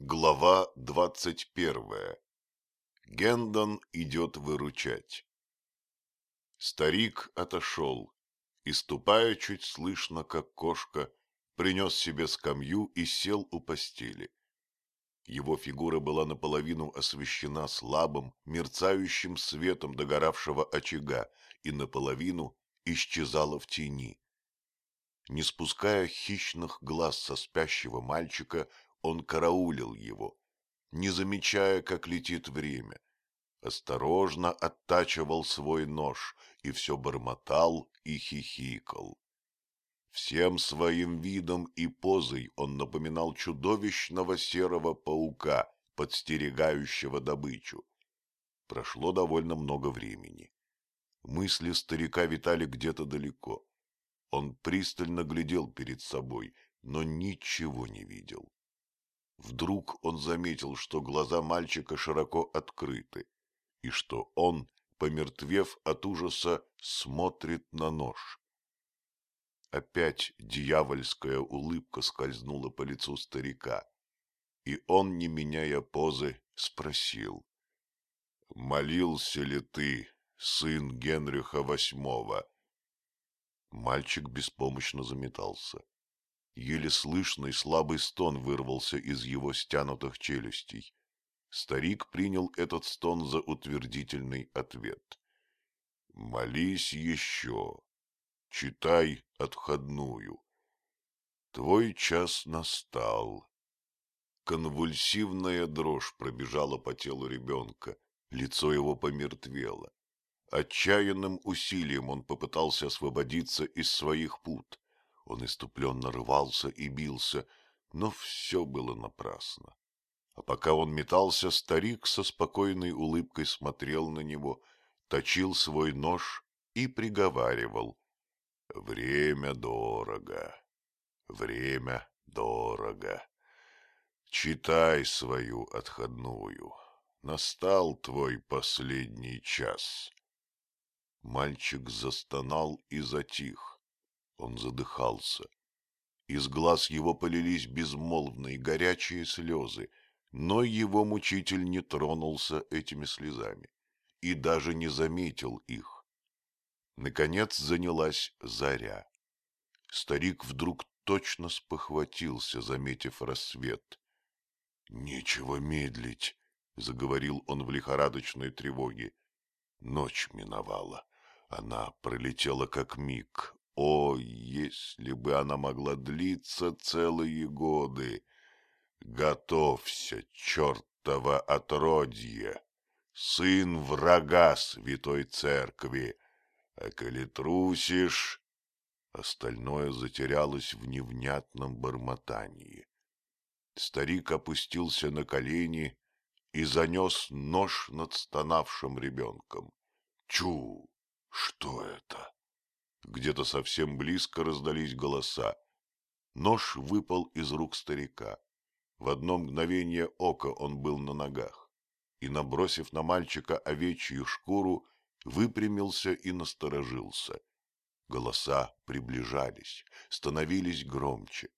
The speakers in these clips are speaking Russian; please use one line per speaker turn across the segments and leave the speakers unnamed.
Глава двадцать первая. Гендон идет выручать. Старик отошел и, ступая чуть слышно, как кошка, принес себе скамью и сел у постели. Его фигура была наполовину освещена слабым, мерцающим светом догоравшего очага и наполовину исчезала в тени. Не спуская хищных глаз со спящего мальчика, он караулил его, не замечая, как летит время. Осторожно оттачивал свой нож и все бормотал и хихикал. Всем своим видом и позой он напоминал чудовищного серого паука, подстерегающего добычу. Прошло довольно много времени. Мысли старика витали где-то далеко. Он пристально глядел перед собой, но ничего не видел. Вдруг он заметил, что глаза мальчика широко открыты, и что он, помертвев от ужаса, смотрит на нож. Опять дьявольская улыбка скользнула по лицу старика, и он, не меняя позы, спросил. «Молился ли ты, сын Генриха VIII?» Мальчик беспомощно заметался. Еле слышный слабый стон вырвался из его стянутых челюстей. Старик принял этот стон за утвердительный ответ. «Молись еще. Читай отходную. Твой час настал». Конвульсивная дрожь пробежала по телу ребенка, лицо его помертвело. Отчаянным усилием он попытался освободиться из своих пут. Он иступленно рвался и бился, но все было напрасно. А пока он метался, старик со спокойной улыбкой смотрел на него, точил свой нож и приговаривал. «Время дорого, время дорого. Читай свою отходную. Настал твой последний час». Мальчик застонал и затих. Он задыхался. Из глаз его полились безмолвные горячие слезы, но его мучитель не тронулся этими слезами и даже не заметил их. Наконец занялась заря. Старик вдруг точно спохватился, заметив рассвет. — Нечего медлить, — заговорил он в лихорадочной тревоге. Ночь миновала. Она пролетела как миг, о, если бы она могла длиться целые годы! Готовься, чертова отродье! Сын врага святой церкви! А коли трусишь... Остальное затерялось в невнятном бормотании. Старик опустился на колени и занес нож над стонавшим ребенком. Чу! Что это? Где-то совсем близко раздались голоса. Нож выпал из рук старика. В одно мгновение ока он был на ногах и, набросив на мальчика овечью шкуру, выпрямился и насторожился. Голоса приближались, становились громче.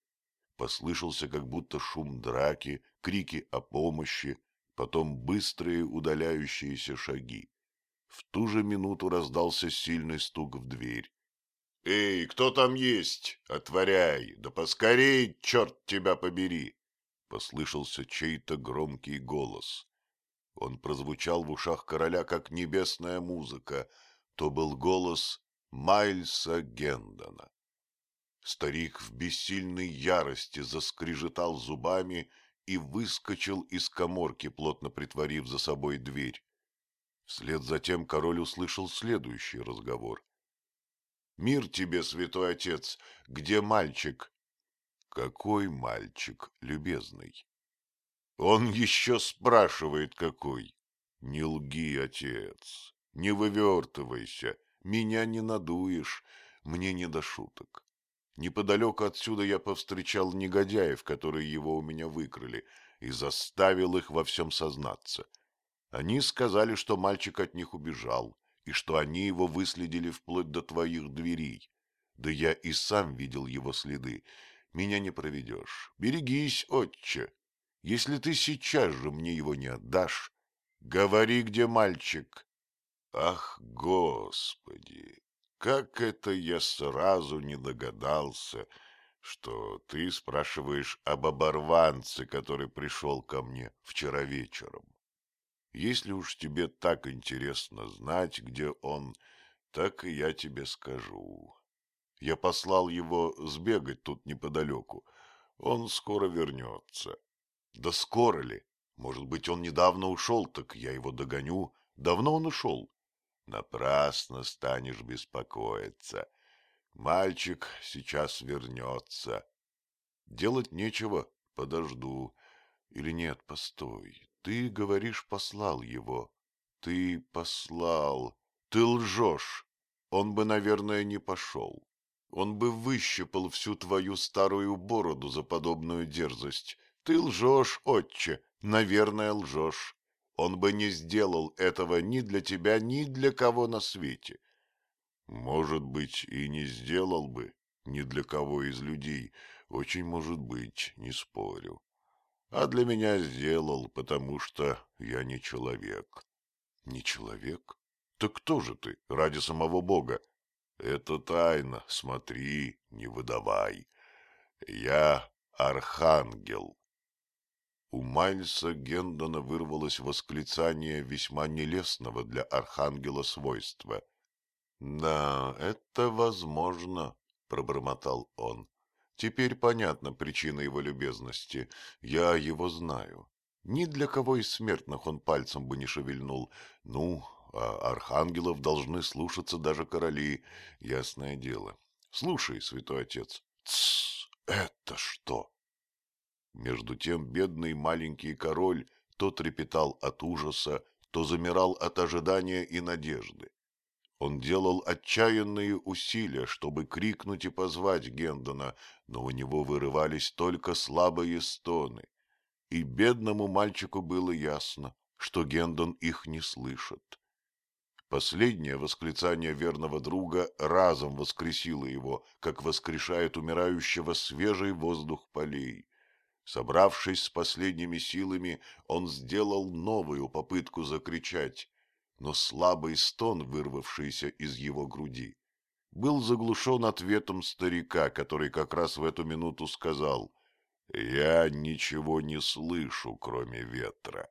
Послышался как будто шум драки, крики о помощи, потом быстрые удаляющиеся шаги. В ту же минуту раздался сильный стук в дверь. «Эй, кто там есть? Отворяй! Да поскорей, черт тебя побери!» Послышался чей-то громкий голос. Он прозвучал в ушах короля, как небесная музыка. То был голос Майльса Гендона. Старик в бессильной ярости заскрежетал зубами и выскочил из коморки, плотно притворив за собой дверь. Вслед за тем король услышал следующий разговор. Мир тебе, святой отец, где мальчик? Какой мальчик, любезный? Он еще спрашивает, какой. Не лги, отец, не вывертывайся, меня не надуешь, мне не до шуток. Неподалеку отсюда я повстречал негодяев, которые его у меня выкрали, и заставил их во всем сознаться. Они сказали, что мальчик от них убежал, и что они его выследили вплоть до твоих дверей. Да я и сам видел его следы. Меня не проведешь. Берегись, отче. Если ты сейчас же мне его не отдашь, говори, где мальчик. Ах, Господи, как это я сразу не догадался, что ты спрашиваешь об оборванце, который пришел ко мне вчера вечером. Если уж тебе так интересно знать, где он, так и я тебе скажу. Я послал его сбегать тут неподалеку. Он скоро вернется. Да скоро ли? Может быть, он недавно ушел, так я его догоню. Давно он ушел. Напрасно станешь беспокоиться. Мальчик сейчас вернется. Делать нечего, подожду. Или нет, постой. Ты, говоришь, послал его. Ты послал. Ты лжешь. Он бы, наверное, не пошел. Он бы выщипал всю твою старую бороду за подобную дерзость. Ты лжешь, отче, наверное, лжешь. Он бы не сделал этого ни для тебя, ни для кого на свете. Может быть, и не сделал бы ни для кого из людей. Очень может быть, не спорю. А для меня сделал, потому что я не человек. Не человек? Так кто же ты, ради самого Бога? Это тайна, смотри, не выдавай. Я архангел. У Майльса Гендона вырвалось восклицание весьма нелестного для архангела свойства. «Да, это возможно», — пробормотал он. «Теперь понятна причина его любезности. Я его знаю. Ни для кого из смертных он пальцем бы не шевельнул. Ну, а архангелов должны слушаться даже короли, ясное дело. Слушай, святой отец. Тссс, это что? Между тем бедный маленький король то трепетал от ужаса, то замирал от ожидания и надежды. Он делал отчаянные усилия, чтобы крикнуть и позвать Гендона, но у него вырывались только слабые стоны. И бедному мальчику было ясно, что Гендон их не слышит. Последнее восклицание верного друга разом воскресило его, как воскрешает умирающего свежий воздух полей. Собравшись с последними силами, он сделал новую попытку закричать, но слабый стон, вырвавшийся из его груди, был заглушен ответом старика, который как раз в эту минуту сказал «Я ничего не слышу, кроме ветра».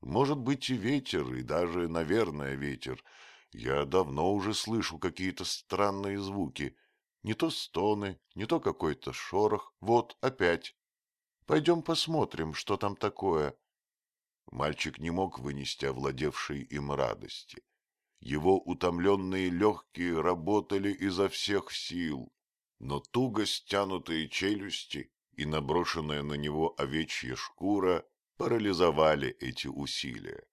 Может быть и ветер, и даже, наверное, ветер. Я давно уже слышу какие-то странные звуки. Не то стоны, не то какой-то шорох. Вот, опять. Пойдем посмотрим, что там такое. Мальчик не мог вынести овладевшей им радости. Его утомленные легкие работали изо всех сил, но туго стянутые челюсти и наброшенная на него овечья шкура парализовали эти усилия.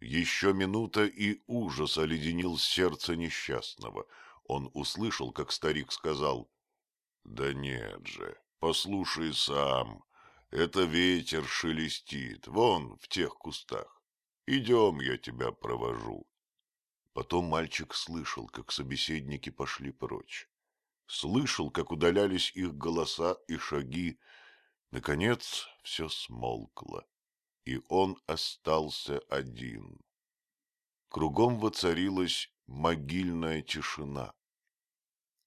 Еще минута, и ужас оледенил сердце несчастного. Он услышал, как старик сказал, «Да нет же, послушай сам, это ветер шелестит, вон в тех кустах. Идем, я тебя провожу. Потом мальчик слышал, как собеседники пошли прочь. Слышал, как удалялись их голоса и шаги. Наконец все смолкло, и он остался один. Кругом воцарилась могильная тишина.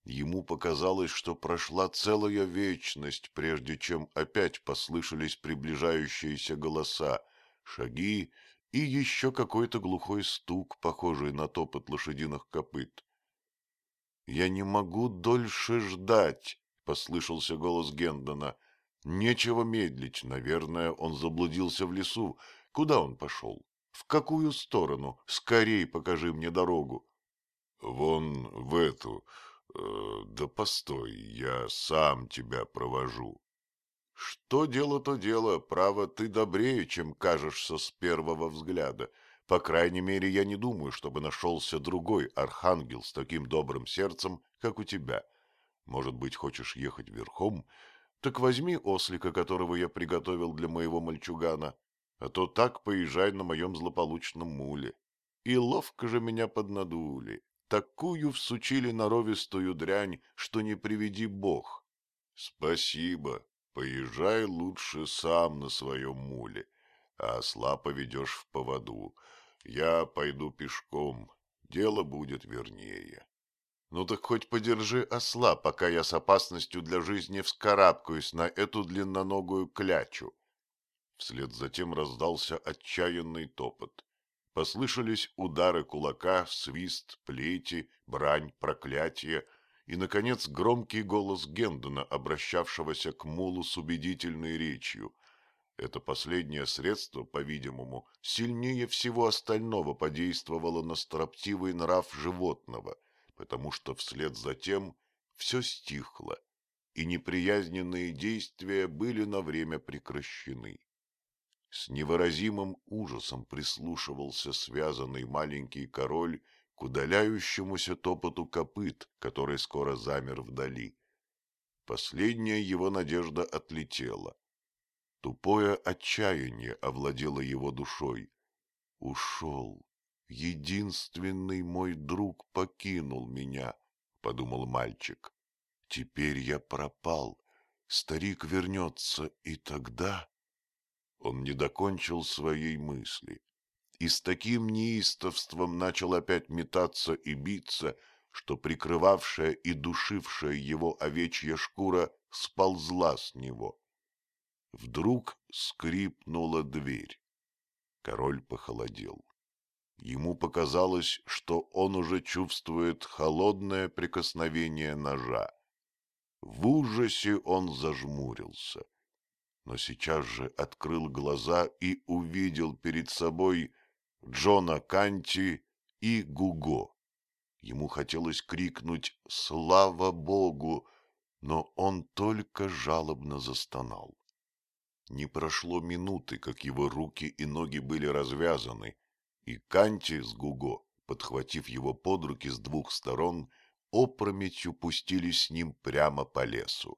Ему показалось, что прошла целая вечность, прежде чем опять послышались приближающиеся голоса, шаги и еще какой-то глухой стук, похожий на топот лошадиных копыт. «Я не могу дольше ждать», — послышался голос Гендона. «Нечего медлить. Наверное, он заблудился в лесу. Куда он пошел? В какую сторону? Скорей покажи мне дорогу». «Вон в эту, Э, да постой, я сам тебя провожу. Что дело, то дело, право, ты добрее, чем кажешься с первого взгляда. По крайней мере, я не думаю, чтобы нашелся другой архангел с таким добрым сердцем, как у тебя. Может быть, хочешь ехать верхом? Так возьми ослика, которого я приготовил для моего мальчугана, а то так поезжай на моем злополучном муле. И ловко же меня поднадули такую всучили норовистую дрянь, что не приведи бог. — Спасибо, Поезжай лучше сам на своем муле, а осла поведешь в поводу. Я пойду пешком, дело будет вернее. Ну так хоть подержи осла, пока я с опасностью для жизни вскарабкаюсь на эту длинноногую клячу. Вслед за тем раздался отчаянный топот. Послышались удары кулака, свист, плети, брань, проклятие и, наконец, громкий голос Гендона, обращавшегося к мулу с убедительной речью. Это последнее средство, по-видимому, сильнее всего остального подействовало на строптивый нрав животного, потому что вслед за тем все стихло, и неприязненные действия были на время прекращены. С невыразимым ужасом прислушивался связанный маленький король к удаляющемуся топоту копыт, который скоро замер вдали. Последняя его надежда отлетела. Тупое отчаяние овладело его душой. Ушел. Единственный мой друг покинул меня, — подумал мальчик. Теперь я пропал. Старик вернется, и тогда... Он не докончил своей мысли и с таким неистовством начал опять метаться и биться, что прикрывавшая и душившая его овечья шкура сползла с него. Вдруг скрипнула дверь. Король похолодел. Ему показалось, что он уже чувствует холодное прикосновение ножа. В ужасе он зажмурился но сейчас же открыл глаза и увидел перед собой Джона Канти и Гуго. Ему хотелось крикнуть «Слава Богу!», но он только жалобно застонал. Не прошло минуты, как его руки и ноги были развязаны, и Канти с Гуго, подхватив его под руки с двух сторон, опрометью пустились с ним прямо по лесу.